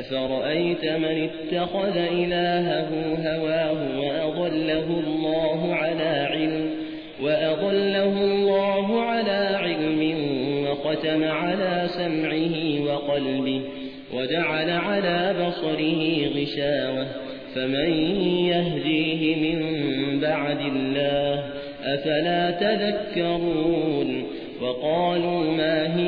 أفرأيت من اتخذ إلهه هواه وأضله الله على علم وأضله الله على علم وختم على سمعه وقلبه وجعل على بصره غشاوة فمن يهديه من بعد الله أفلا تذكرون وقالوا ما هي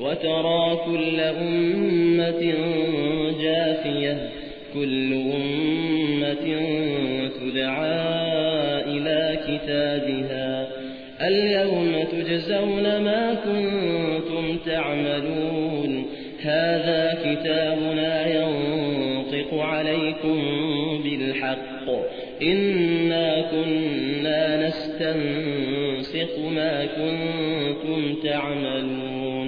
وترى كل أمة جاثية كل أمة تدعى إلى كتابها. اليوم تجزون ما كنتم تعملون. هذا كتابنا ينطق عليكم بالحق. إنا كنا نستنسق ما كنتم تعملون.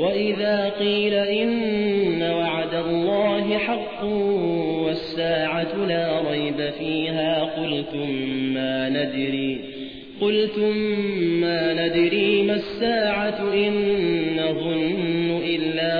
وإذا قيل إن وعد الله حق والساعة لا ريب فيها قلتم ما ندري قلتم ما ندري ما الساعة إن نظن إلا ظن